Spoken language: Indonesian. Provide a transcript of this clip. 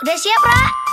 Udah siap, Ra?